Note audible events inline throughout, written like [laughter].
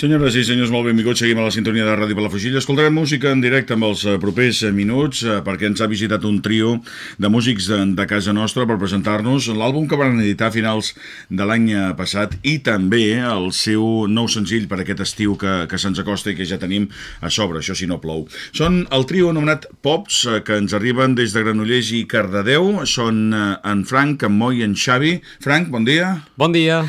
Senyores i senyors, molt benvinguts. Seguim a la sintonia de Ràdio Palafrugell. Escoltarem música en directe amb els eh, propers eh, minuts eh, perquè ens ha visitat un trio de músics de, de casa nostra per presentar-nos l'àlbum que van editar a finals de l'any passat i també el seu nou senzill per aquest estiu que, que se'ns acosta i que ja tenim a sobre, això si no plou. Són el trio anomenat Pops que ens arriben des de Granollers i Cardedeu. Són en Frank, en Moi i en Xavi. Frank, bon dia. Bon dia.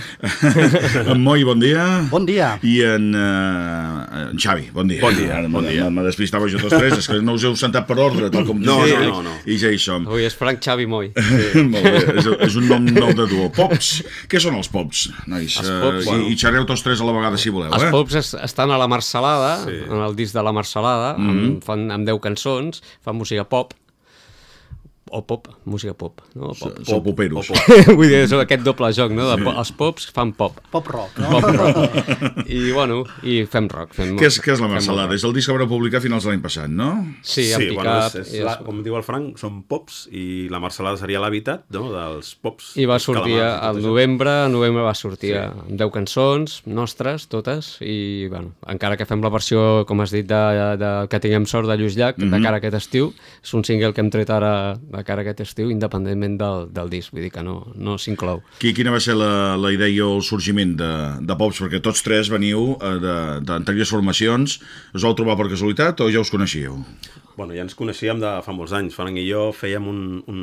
[laughs] en Moi, bon dia. Bon dia. I en, uh, en Xavi, bon dia. Bon dia. Bon dia. Me despistava jo tots tres, és que no us heu sentat per ordre, tal com [laughs] no, dic, no, no, no. i ja hi som. Avui és Frank Xavi Moi. Sí. [laughs] Molt bé, és, és un nom nou de duo. Pops, què són els pops, nois? Els pops, uh, bueno. I, I xerreu tots tres a la vegada, si voleu, Els eh? Pops es, estan a la Marcelada, Sí. en el disc de la Marcelada, mm -hmm. amb, fan, amb 10 cançons, fan música pop, o pop, música pop, no? Pop. Sou poperos. o pop. [laughs] Vull dir, és aquest doble joc, no? De, po- els pops fan pop. Pop rock, no? Pop rock. I, bueno, i fem rock. Fem, Què és, què és la Marcelada? És el disc que vareu publicar a finals de l'any passat, no? Sí, sí, bueno, és, és, i la, és- com diu el Frank, són pops i la Marcelada seria l'hàbitat no, dels pops. I va sortir al novembre, al novembre va sortir Sí. amb 10 cançons nostres, totes, i bueno, encara que fem la versió, com has dit, de, de que tinguem sort de Lluís Llach, de cara a aquest estiu, és un single que hem tret ara de cara a aquest estiu, independentment del, del disc, vull dir que no, no s'inclou. Qui, quina va ser la, la idea o el sorgiment de, de Pops? Perquè tots tres veniu eh, de- d'anteriors formacions. Us vau trobar per casualitat o ja us coneixíeu? Bueno, ja ens coneixíem de fa molts anys. Frank i jo fèiem un, un,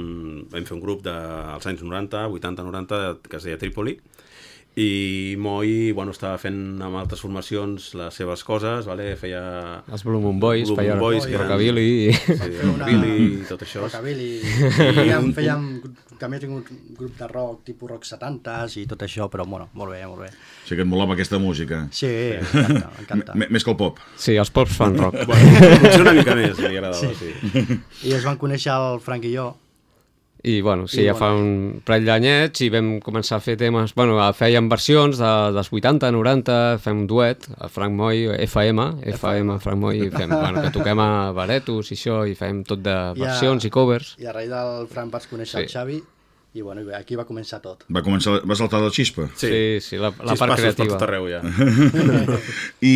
vam fer un grup dels anys 90, 80-90, que es deia Trípoli, i Moi bueno, estava fent amb altres formacions les seves coses, vale? feia... Els Blue Moon Boys, Blue feia Moon Boys, eren- rockabilly... I... Sí, una- Billy i tot això. Rockabilly. Fèiem, fèiem, també tinc un grup de rock, tipus rock 70s i tot això, però bueno, molt bé, molt bé. O sigui que et molava aquesta música. Sí, m'encanta, Més que el pop. Sí, els pops fan rock. Bueno, potser una mica més li agradava, sí. sí. I es van conèixer el Frank i jo. I, bueno, sí, I, ja fa un parell d'anyets i vam començar a fer temes... Bueno, fèiem versions de, dels 80, 90, fem un duet, a Frank Moy, FM, FM, Frank Moy, i fem, bueno, que toquem a [laughs] baretos i això, i fem tot de I a- versions i covers. I a raïs del Frank vaig conèixer Sí. el Xavi i bueno, aquí va començar tot. Va començar, va saltar la xispa. Sí, sí, sí la, la part Xispassos per creativa. tot arreu, ja. [laughs] I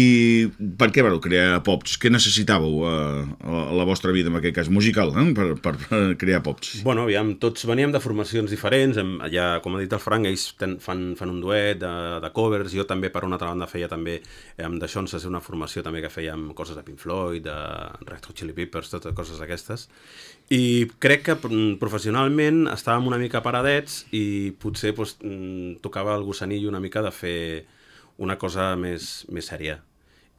per què vareu crear Pops? Què necessitàveu eh, a la vostra vida, en aquest cas, musical, eh? per, per, per crear Pops? Bueno, aviam, tots veníem de formacions diferents, hem, ja, com ha dit el Frank, ells ten, fan, fan un duet de, de covers, jo també per una altra banda feia també, eh, amb The Shonses, una formació també que fèiem coses de Pink Floyd, de Red Hot Chili Peppers, totes coses d'aquestes, i crec que mm, professionalment estàvem una mica paradets i potser doncs, mm, tocava el gossanillo una mica de fer una cosa més, més sèria.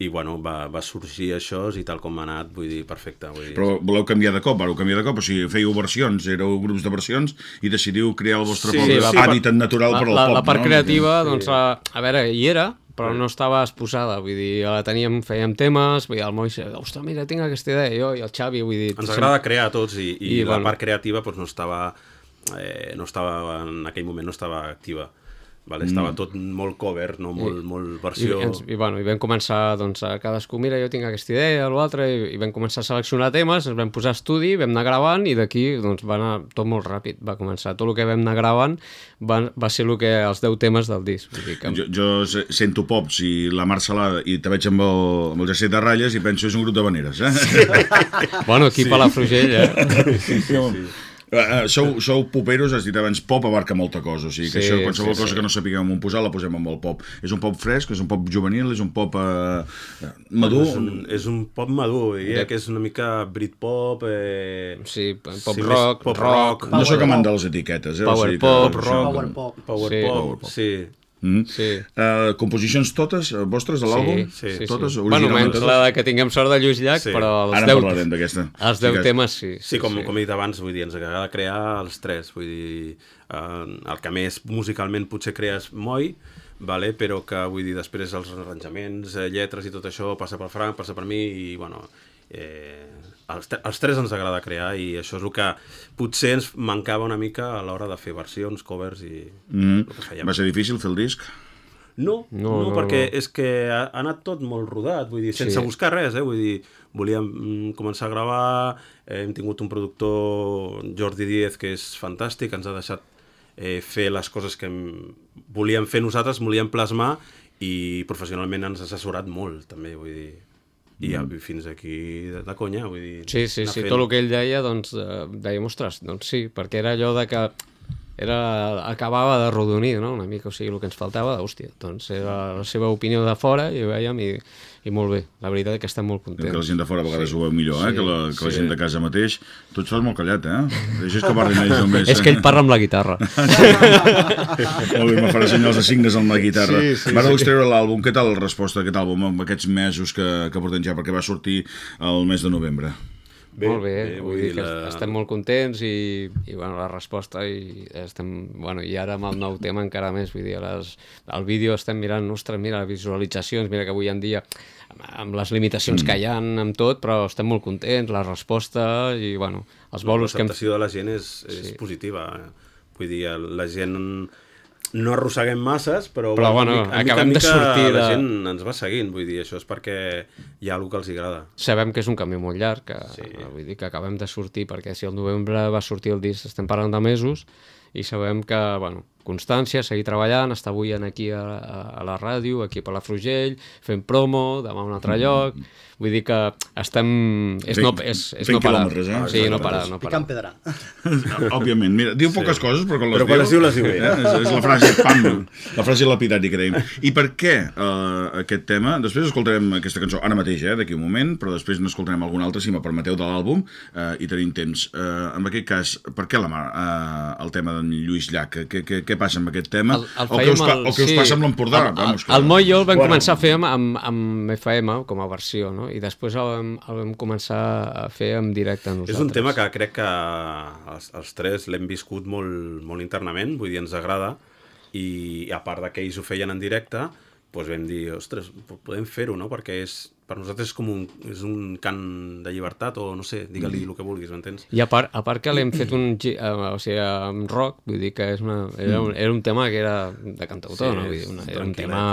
I bueno, va, va sorgir això i tal com ha anat, vull dir, perfecte. Vull dir, Però voleu canviar de cop, vareu canviar de cop, o sigui, fèieu versions, éreu grups de versions i decidiu crear el vostre Sí, propi sí, hàbitat natural La, per al la, pop, la part no? creativa, doncs, a, a veure, hi era, però no estava exposada, vull dir, la teníem, fèiem temes, vull dir, el Moix, ostres, mira, tinc aquesta idea, jo i el Xavi, vull dir... ens agrada crear a tots i, i, I, I la bueno. part creativa doncs, no estava eh, no estava en aquell moment no estava activa vale? estava tot molt cover no? molt, molt I, versió ens, i, bueno, i vam començar doncs, a cadascú, mira, jo tinc aquesta idea, l'altre, i, i vam començar a seleccionar temes, ens vam posar a estudi, vam anar gravant, i d'aquí doncs, va anar tot molt ràpid, va començar. Tot el que vam anar gravant va, va ser el que, els 10 temes del disc. Vull dir que... Jo, jo se- sento Pops i la Mar Salada i te veig amb el, amb el jersei de ratlles i penso és un grup de veneres, eh? [laughs] Bueno, aquí sí. a la Frugell, eh? sí, sí, sí. Uh, sou, sou poperos, has dit abans, pop abarca molta cosa, o sigui que Sí, això, qualsevol sí, cosa sí. que no sapiguem on posar la posem amb el pop. És un pop fresc, és un pop juvenil, és un pop uh, madur... és un, és un pop madur diria que és una mica Britpop eh, Sí, pop sí, rock, pop rock, rock, No sóc Power amant pop. de les etiquetes, eh? Power o sigui pop, rock. Power pop. power Sí. pop sí. Mm. Sí. Uh, composicions totes eh, vostres de l'àlbum? Sí, sí, sí. Totes? Bueno, originalment menys totes? la de que tinguem sort de Lluís Llach, Sí. però els Ara 10, parlarem d'aquesta. els Sí 10 que- temes sí. Sí, com, com he dit abans, vull dir, ens agrada crear els tres, vull dir, eh, el que més musicalment potser crees Moi, vale? però que vull dir, després els arranjaments, eh, lletres i tot això passa per Frank, passa per mi i bueno, eh, els, els tres ens agrada crear i això és el que potser ens mancava una mica a l'hora de fer versions, covers i Mm. el que fèiem. Va ser difícil fer el disc? No, no, No, no, perquè no. és que ha, ha anat tot molt rodat, vull dir, sense Sí. buscar res, eh? Vull dir, volíem mm, començar a gravar, eh, hem tingut un productor, Jordi Díez, que és fantàstic, ens ha deixat eh, fer les coses que em- volíem fer nosaltres, volíem plasmar, i professionalment ens ha assessorat molt, també, vull dir, i ja, fins aquí de, de conya, vull dir... Sí, sí, sí, fent. tot el que ell deia, doncs, eh, dèiem, ostres, doncs sí, perquè era allò de que era, acabava de rodonir, no?, una mica, o sigui, el que ens faltava, hòstia, doncs era la seva opinió de fora i ho veiem i, i molt bé, la veritat és que estem molt Que la contents. gent de fora a vegades sí. ho veu millor, eh? Sí, que, la, que la sí. gent de casa mateix. Tu et fas molt callat, eh? Deixes que parlin ells només. És que ell parla amb la guitarra. [laughs] Molt bé, me farà senyals de signes amb la guitarra. Sí, sí, Vareu sí. extreure l'àlbum. Què tal la resposta d'aquest àlbum amb aquests mesos que, que portem ja? Perquè va sortir el mes de novembre. Bé, molt bé, bé vull dir que la- estem molt contents i, i bueno, la resposta i estem, bueno, i ara amb el nou tema encara més, vull dir, les, el vídeo estem mirant, ostres, mira, les visualitzacions, mira que avui en dia amb- les limitacions mm. que hi ha amb tot, però estem molt contents, la resposta i, bueno, els bolos que hem... L'acceptació de la gent és, és sí. positiva. Vull dir, la gent no arrosseguem masses, però, Però, bueno, mica- acabem de mica sortir la de- gent ens va seguint, vull dir, això és perquè hi ha alguna que els agrada. Sabem que és un camí molt llarg, que, Sí. sí. vull dir que acabem de sortir, perquè si el novembre va sortir el disc, estem parlant de mesos, i sabem que, bueno, constància, seguir treballant, estar avui en aquí a, a, a la ràdio, aquí a Palafrugell, fent promo, demà a un altre lloc, vull dir que estem... És Fent- no, és, és no parar. eh? Sí, no parar, no parar. Picant pedra. [laughs] Òbviament, mira, diu poques coses, però quan les Però quan diu... les diu, les diu bé. Eh? És, és la frase pam, la frase lapidària que dèiem. I per què uh, aquest tema? Després escoltarem aquesta cançó ara mateix, eh, d'aquí un moment, però després n'escoltarem alguna altra, si me permeteu, de l'àlbum, uh, i tenim temps. Uh, en aquest cas, per què la mar, uh, el tema d'en Lluís Llach? Què, què, què passa amb aquest tema? El, el o, què us, el- o què us passa amb l'Empordà? El, Vamos, el, que- el Moll i jo el vam Bueno. començar a fer amb, amb, amb FM com a versió, no? I després el vam, el vam començar a fer en directe nosaltres. És un tema que crec que els, els tres l'hem viscut molt, molt internament, vull dir, ens agrada, i a part de que ells ho feien en directe, doncs vam dir, ostres, po- podem fer-ho, no? Perquè és, per nosaltres és com un, és un cant de llibertat, o no sé, digue-li el que vulguis, m'entens? I a part, a part que l'hem fet un, eh, o sigui, amb rock, vull dir que és una, era, un, era un tema que era de cantautor, Sí, no? Vull dir, una, era un tema...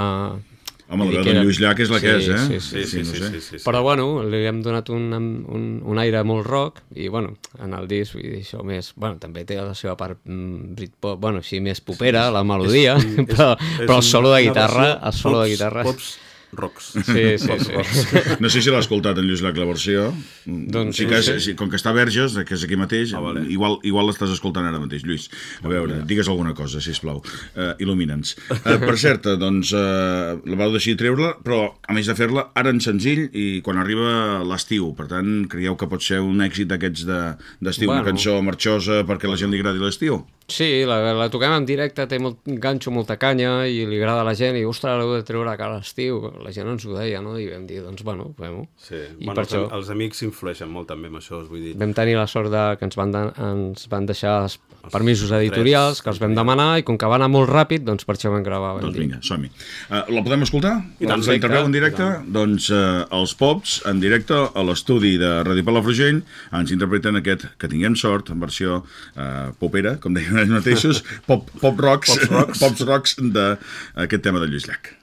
Home, la veu que d'en Lluís Llach és la que és, eh? Sí, sí, Sí, sí, no sí, sé. sí, sí, sí. Però bueno, li hem donat un, un, un aire molt rock i bueno, en el disc vull dir, això més, bueno, també té la seva part mm, Britpop, bueno, així més popera, la melodia, És un- és- però, és però el solo de guitarra, el solo de pops- guitarra... Pops rocks. Sí, sí, sí. No sé si l'ha escoltat en Lluís Llach la versió. Doncs sí que, sí, com que està a Verges, que és aquí mateix, Ah, vale. igual, igual l'estàs escoltant ara mateix, Lluís. A veure, digues alguna cosa, si plau. Uh, Il·lumina'ns. Uh, per cert, eh, doncs, uh, la vau decidir treure-la, però a més de fer-la, ara en senzill i quan arriba l'estiu. Per tant, creieu que pot ser un èxit d'aquests de- d'estiu, una Bueno. cançó marxosa perquè la gent li agradi l'estiu? Sí, la, la toquem en directe, té molt ganxo, molta canya i li agrada a la gent i, ostres, l'heu de treure a cara a l'estiu. La gent ens ho deia, no? I vam dir, doncs, bueno, fem-ho. Sí. I bueno, per els, això els amics influeixen molt també amb això, vull dir. vam tenir la sort de que ens van, de, ens van deixar els permisos editorials, que els vam demanar, i com que va anar molt ràpid, doncs per això vam gravar. Vam Doncs dir. vinga, som-hi. Uh, la podem escoltar? I tant, Ens la interveu en directe? Doncs uh, els Pops, en directe, a l'estudi de Ràdio Palafrugell, ens interpreten aquest Que tinguem sort, en versió uh, popera, com deien ells mateixos, pop, pop rocks, Pops rocks. [laughs] pops rocks d'aquest tema de Lluís Llach.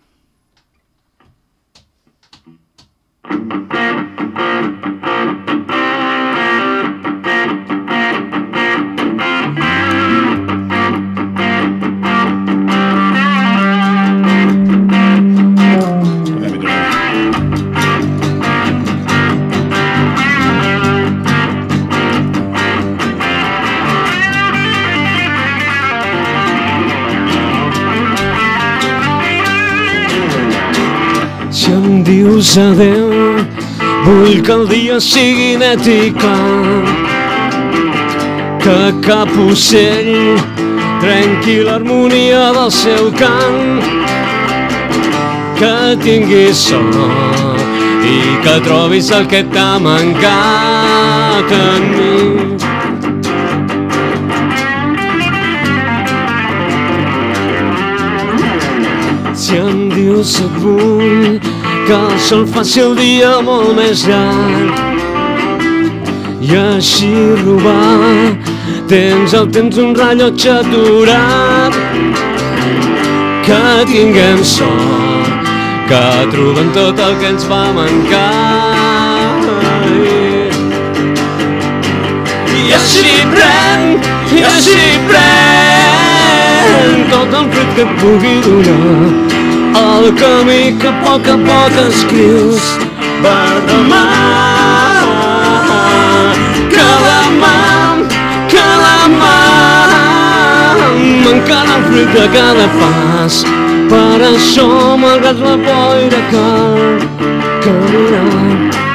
Podem-hi dius adeu, vull que el dia sigui net i clar, que cap ocell trenqui l'harmonia del seu cant, que tinguis sort i que trobis el que t'ha mancat en mi. Si em dius et vull que el sol faci el dia molt més llarg. I així robar tens el temps un rellotge aturat que tinguem sort que trobem tot el que ens va mancar. I així pren, i així pren tot el fruit que et pugui donar el camí que a poc a poc escrius per demà. Que demà, que demà m'encara el fruit de cada pas. Per això, malgrat la boira, cal caminar.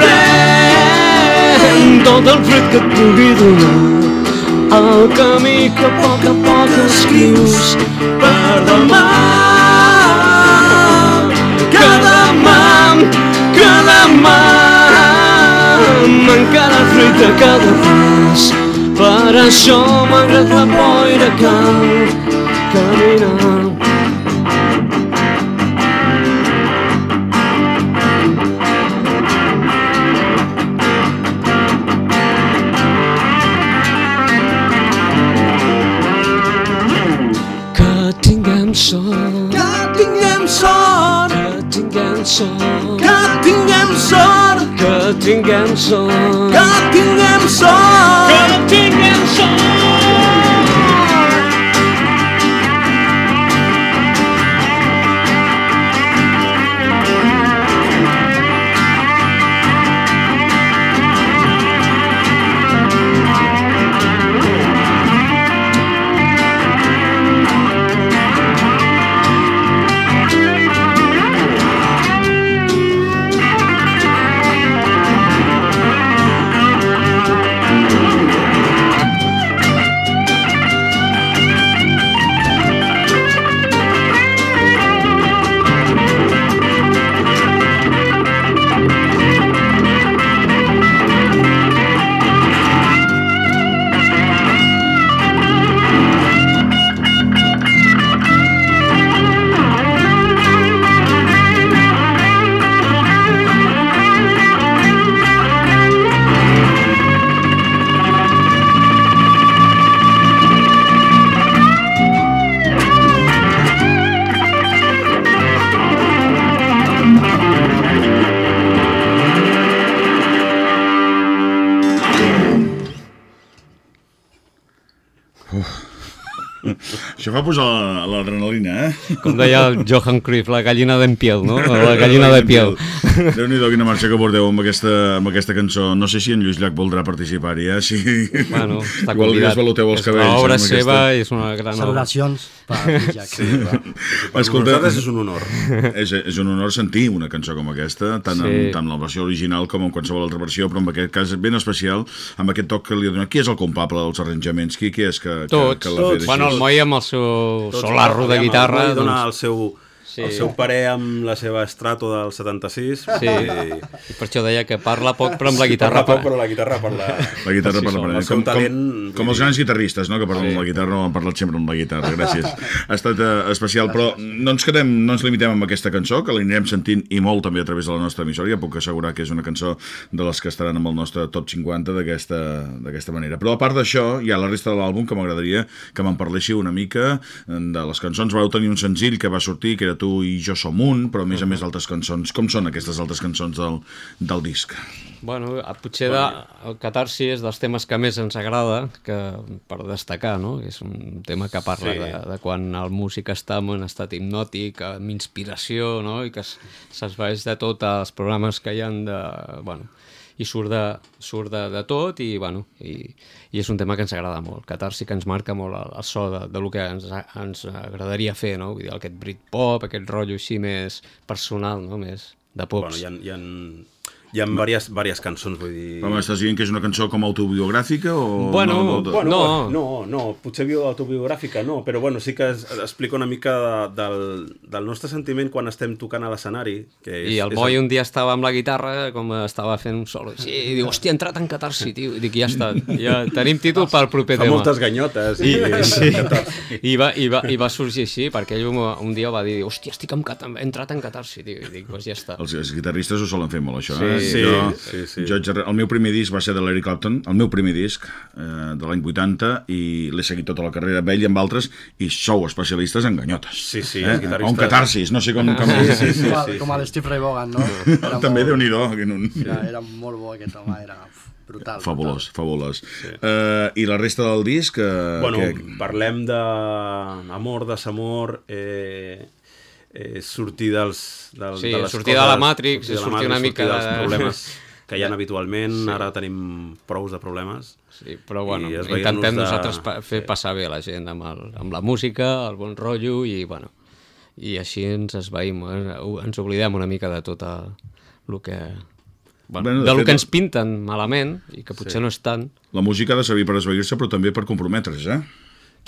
Pren tot el fruit que et pugui donar el camí que a poc a poc escrius per demà. Que demà, que demà m'encara el fruit de cada pas. Per això, malgrat la boira, cal caminar. Sort, que tinguem sort, que tinguem sort, que tinguem sort. que Fa posar l'adrenalina, eh? Com deia el Johan Cruyff, la gallina d'en piel, no? La gallina de piel. Déu-n'hi-do quina marxa que porteu amb aquesta, amb aquesta cançó. No sé si en Lluís Llach voldrà participar-hi, eh? Si... Bueno, està Igual li convidat. esvaloteu els És cabells. una obra seva i és una gran obra. Celebracions per Jack. Sí, Per Escolta, nosaltres és un honor. és, és un honor sentir una cançó com aquesta, tant, sí. En, tant en la versió original com en qualsevol altra versió, però en aquest cas ben especial, amb aquest toc que li ha donat. Qui és el culpable dels arranjaments? Qui, qui és que, que, Tots, que l'ha fet així? Bueno, el Moi amb el seu solarro de guitarra, el Moi dona doncs, el seu, Sí. el seu parer amb la seva estrato del 76. Sí. I, i per això deia que parla poc, però amb la guitarra... Parla poc, però la guitarra parla... La guitarra Sí, per sí, com, talent, com, com els grans guitarristes, no? que parlen sí. amb la guitarra, no han parlat sempre amb la guitarra, gràcies. ha estat uh, especial, però no ens quedem, no ens limitem amb aquesta cançó, que l'anirem sentint i molt també a través de la nostra emissora, ja puc assegurar que és una cançó de les que estaran amb el nostre top 50 d'aquesta d'aquesta manera. Però a part d'això, hi ha la resta de l'àlbum que m'agradaria que me'n parléssiu una mica eh, de les cançons. Vau tenir un senzill que va sortir, que era Tu i jo som un, però a més a més altres cançons. Com són aquestes altres cançons del, del disc? Bueno, a- potser de, el catarsi és dels temes que més ens agrada que per destacar, no? És un tema que parla Sí. de, de quan el músic està en un estat hipnòtic, amb inspiració, no? I que es- s'esvaeix de tot els programes que hi han de... Bueno, i surt de, surt de, de tot i, bueno, i, i és un tema que ens agrada molt. Catarsi que ens marca molt el, el so de, de lo que ens, ens agradaria fer, no? Vull dir, aquest Britpop, aquest rotllo així més personal, no? Més de pops. Bueno, hi ha, hi ha, hi ha diverses, diverses cançons, vull dir... Home, estàs dient que és una cançó com autobiogràfica o... Bueno, no, no, Bueno, No. no, no, potser bio autobiogràfica no, però bueno, sí que es, explica una mica de, del, del nostre sentiment quan estem tocant a l'escenari. que és- I el és Boi un dia estava amb la guitarra, com estava fent un solo, sí, i diu, hòstia, he entrat en catarsi, tio. I dic, ja està, ja tenim títol pel proper Fa tema. moltes ganyotes. I, i, [laughs] sí, i, va, i, va, i va sorgir així, perquè ell un, un dia va dir, hòstia, estic en he entrat en catarsi, tio. I dic, doncs ja està. Els, els guitarristes ho solen fer molt, això. Sí, eh? Sí, jo, sí, sí. Jo, de- el meu primer disc va ser de l'Eric Clapton, el meu primer disc eh, de l'any 80, i l'he seguit tota la carrera amb ell i amb altres, i sou especialistes en ganyotes. Sí, sí, eh? guitarristes- O en catarsis, no sé com... com... Sí, sí, sí. com, el, com el Steve Ray Vaughan, no? [laughs] Era També, molt- déu-n'hi-do. que no- Era, era molt bo aquest home, era brutal. Fabulós, fabulós. Sí. Uh, I la resta del disc... Uh, Bueno, que... parlem d'amor, desamor, eh, eh, sortir dels, del, Sí, de les sortir coses, de la Matrix, de la sortir una mica dels de- problemes que hi ha [laughs] habitualment, sí. ara tenim prous de problemes. Sí, però bueno, intentem de- nosaltres pa fer passar bé la gent amb, el, amb la música, el bon rotllo i bueno, i així ens esvaïm, eh, ens oblidem una mica de tot el, el que... Bueno, Bueno, de de, lo fet, que ens pinten malament i que potser sí. no és tant. La música ha de servir per esvair-se, però també per comprometre's, eh?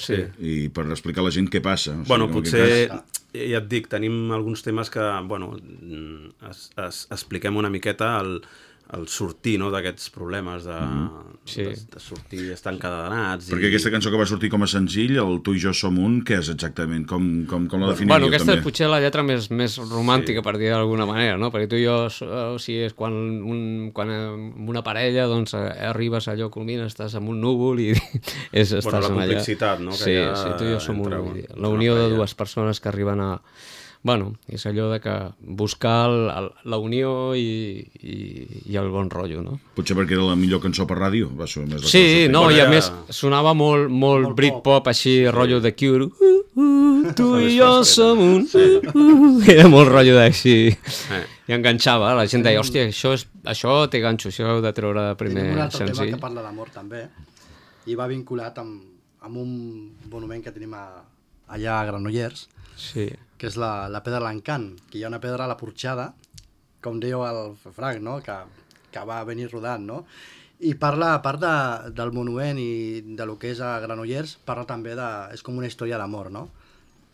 Sí. I per explicar a la gent què passa. O sigui, Bueno, potser, cas- ja et dic, tenim alguns temes que, bueno, mm, es, es, expliquem una miqueta. El, el sortir no, d'aquests problemes de, Sí. de, de sortir, estar encadenats. Perquè aquesta cançó que va sortir com a senzill, el Tu i jo som un, què és exactament? Com, com, com la definiríeu Bueno, aquesta també? és potser la lletra més, més romàntica, sí. per dir d'alguna manera, no? Perquè tu i jo, o sigui, és quan, un, quan eh, amb una parella doncs, eh, arribes allò, culmines, estàs en un núvol i [laughs] és, estàs la en allà. complexitat, no, que Sí, ha sí, tu i jo som un, una la unió de dues persones que arriben a... Bueno, és allò de que buscar el, el, la unió i, i, i el bon rotllo, no? Potser perquè era la millor cançó per ràdio. Va ser més la Sí, cosa. no, i a era- més sonava molt, molt, Molt Britpop, així, rotllo de Cure. Uh, uh, tu i jo som un... Uh, uh, era molt rotllo d'així. Eh. I enganxava, la gent deia, hòstia, això, és, això té ganxo, això heu de treure de primer Tenim un altre tema senzill. que parla d'amor també, i va vinculat amb, amb un monument que tenim a, allà a Granollers, Sí. Que és la, la pedra de l'encant, que hi ha una pedra a la porxada, com diu el Frank, no? que, que va venir rodant, no? I parla, a part de, del monument i de lo que és a Granollers, parla també de... és com una història d'amor, no?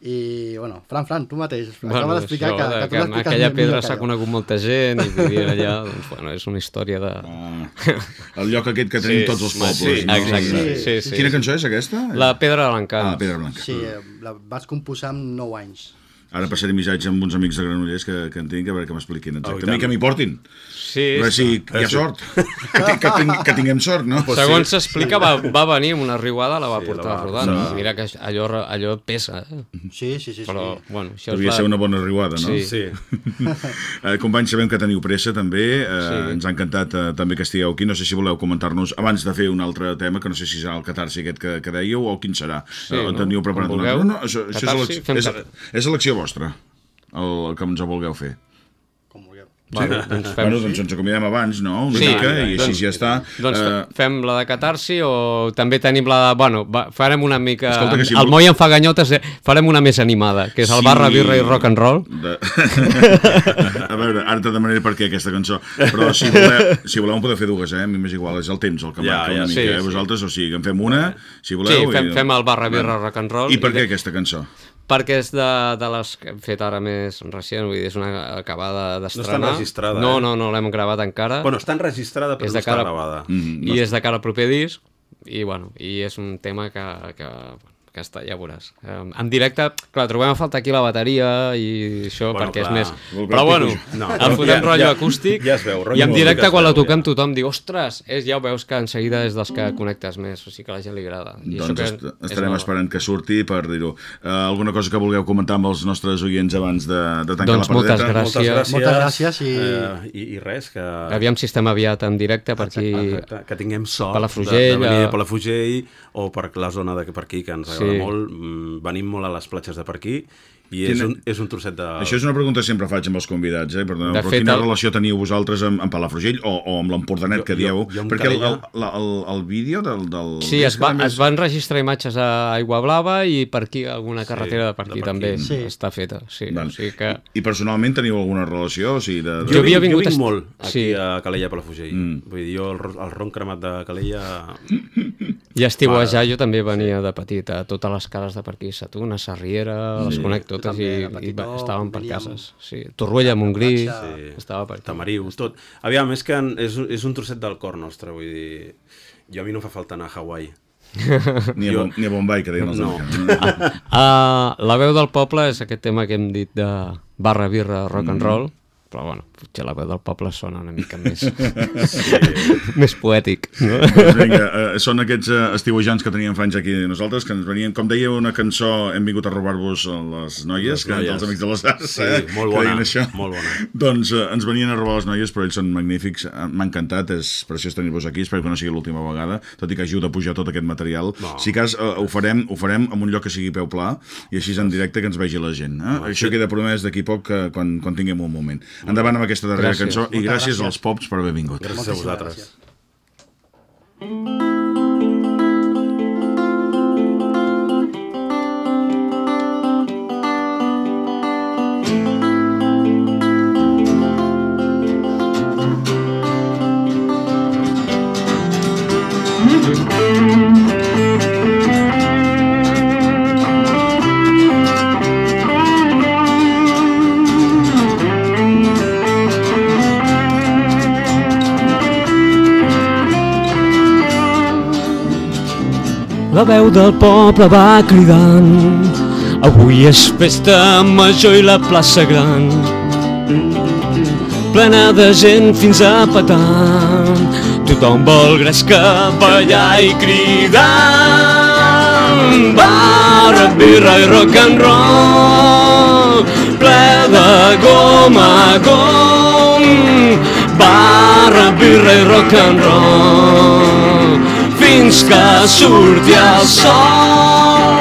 I, bueno, Fran, Fran, tu mateix, bueno, acaba d'explicar que, que tu que l'expliques aquella pedra que s'ha conegut molta gent i vivir allà, doncs, bueno, és una història de... Ah, el lloc aquest que tenim Sí, tots els sí, pobles. no? exacte, Sí, sí, sí. Quina cançó és aquesta? La pedra de l'encant. Ah, Pedra Blanca. Sí, eh, la vaig composar amb 9 anys. Ara passaré missatge amb uns amics de Granollers que, que en tinc a veure que m'expliquin Oh, i exactament, que m'hi portin. Sí, A veure si hi ha sort. [laughs] Que, que, ting, que tinguem sort, no? Segons s'explica, va, va venir una riuada, la va Sí, portar la va- rodant. la- Mira que allò, allò pesa, eh? Sí, sí, sí. però, sí. bueno, això Devia és ser una bona riuada, no? Sí. Sí. [laughs] Eh, companys, sabem que teniu pressa també, eh, Sí. ens ha encantat eh, també que estigueu aquí, no sé si voleu comentar-nos abans de fer un altre tema, que no sé si serà el catarsi aquest que, que dèieu o quin serà, Sí, Eh, no? teniu preparat Com un altre? No, no, això, això Catarsi, és, fem elec- és, és elecció vostra, el, el que ens vulgueu fer. Com vulgueu. Bueno, doncs fem... Bueno, doncs ens acomiadem abans, no? Una Sí, mica, i així doncs- ja està. Doncs Eh, fe- fem la de catarsi o també tenim la de... Bueno, va, farem una mica... Escolta, que si el vol- Moi em fa ganyotes, eh, farem una més animada, que és el Sí. barra, birra i rock and roll. De... [laughs] a veure, ara te demanaré per què aquesta cançó, però si voleu, si voleu en podeu fer dues, eh? A mi m'és igual, és el temps el que Ja, marca ja, una sí, mica, eh? sí. Vosaltres, o sigui, que en fem una, si Sí, voleu. fem, i... fem el barra, birra, rock and roll. I per què aquesta cançó? Perquè és de, de les que hem fet ara més recient, vull dir, és una acabada d'estrenar. No està enregistrada, No, eh? no, no l'hem gravat encara. Bueno, està enregistrada, però és no està cara, gravada. Mm, I és de cara al proper disc, i bueno, i és un tema que, que, que està, ja veuràs. Um, en directe, clar, trobem a faltar aquí la bateria i això, Bueno, perquè clar. és més... Però bueno, No, [laughs] el ja- fotem rotllo ja- acústic ja es veu, rotllo i en directe quan la toquem ja. tothom diu ostres, és, ja ho veus que en seguida és dels que connectes més, o sigui que a la gent li agrada. I Doncs això est que és estarem esperant que surti per dir-ho. Uh, alguna cosa que vulgueu comentar amb els nostres oients abans de, de tancar Doncs la moltes pardeta? gràcies. Moltes gràcies. Moltes gràcies i- Eh, i, i res, que... Aviam si estem aviat en directe per aquí... Exacte, que tinguem sort Palafrugell, de, de venir a- a Palafrugell o per la zona de per aquí, que ens agrada Sí. Molt. Mm, Venim molt a les platges de per aquí I és un, és un trosset de... Això és una pregunta que sempre faig amb els convidats, eh? Perdona, De però fet, quina el- relació teniu vosaltres amb, amb Palafrugell o, o amb l'Empordanet que dieu? jo- jo Perquè el, el, el, el, el vídeo del... del Sí, es, va, es van registrar imatges a Aigua Blava i per aquí alguna carretera de per de aquí per aquí. també Sí. està feta. Sí, o sigui que... I personalment teniu alguna relació? O sigui, de, de... Jo havia vingut jo vinc est- molt aquí sí. a Calella Palafrugell. Mm. Mm. Vull dir, jo el, el ron cremat de Calella... I estiuejar jo també venia de petit a totes les cares de per aquí, Satuna, Sarriera, les conec totes també, i, i va- estaven per veníem- cases. Sí. Torroella, Montgrí. Sí. estava per aquí. Tamariu, tot. Aviam, és que és, un- és un trosset del cor nostre, vull dir... Jo a mi no fa falta anar a Hawaii. [laughs] Ni a, Jo- ni a Bombay, que deien els No. americans. Uh, [laughs] [laughs] la veu del poble és aquest tema que hem dit de barra, birra, rock and roll, però bueno, potser la veu del poble sona una mica més, [laughs] més poètic. No? Doncs vinga, eh, són aquests eh, estiuejants que teníem fa anys aquí nosaltres, que ens venien, com deia una cançó, hem vingut a robar-vos a les noies, Les que noies. els amics de les arts, Sí, eh, molt que bona, això. molt bona. Doncs eh, ens venien a robar les noies, però ells són magnífics, eh, m'ha encantat, és preciós tenir-vos aquí, espero que no sigui l'última vegada, tot i que ajuda a pujar tot aquest material. No. Si cas, eh, ho, farem, ho farem en un lloc que sigui peu pla, i així en directe que ens vegi la gent. Eh? Això queda promès d'aquí poc, eh, quan, quan tinguem un moment. Endavant amb aquesta darrera Gràcies. cançó, i gràcies, gràcies. als pops per haver vingut. Gràcies a vosaltres. gràcies. La veu del poble va cridant. Avui és festa major i la plaça gran. Plena de gent fins a petant Tothom vol gresca, ballar i cridar. Barra, birra i rock and roll. Ple de gom a gom. Barra, birra i rock and roll fins que surti el sol.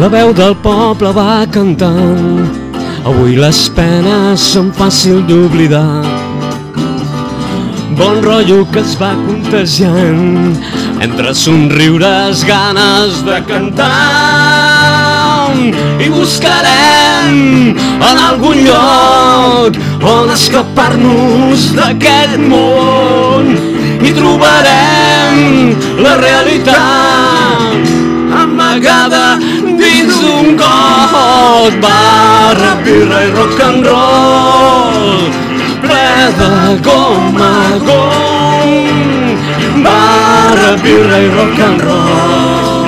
La veu del poble va cantant, avui les penes són fàcil d'oblidar. Bon rotllo que es va contagiant, entre somriures, ganes de cantar. I buscarem en algun lloc on escapar-nos d'aquest món. I trobarem la realitat amagada dins d'un got. Barra, birra i rock and roll de gom a gom barra, birra i rock and roll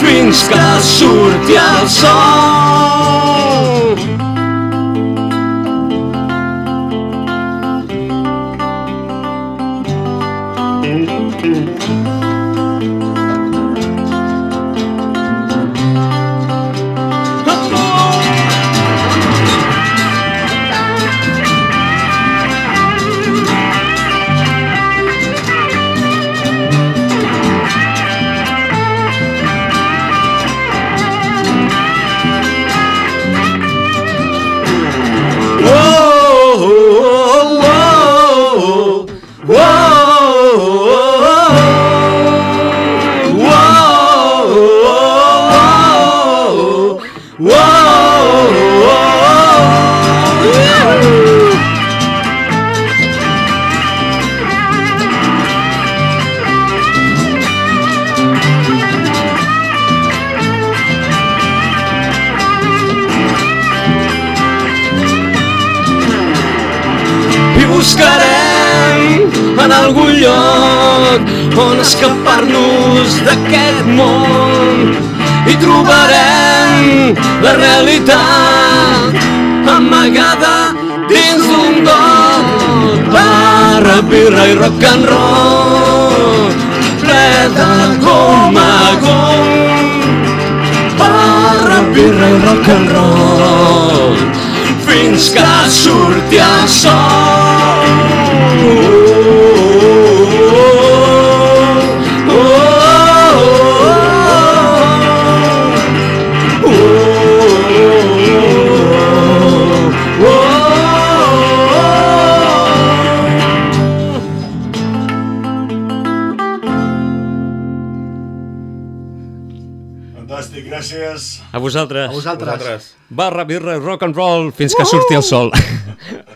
fins que surti el sol barra, birra i rock and roll ple de gom a gom barra, birra i rock and roll fins que surti el sol. A vosaltres. A vosaltres. Vosaltres. Barra, birra i rock and roll fins que surti el sol. [laughs]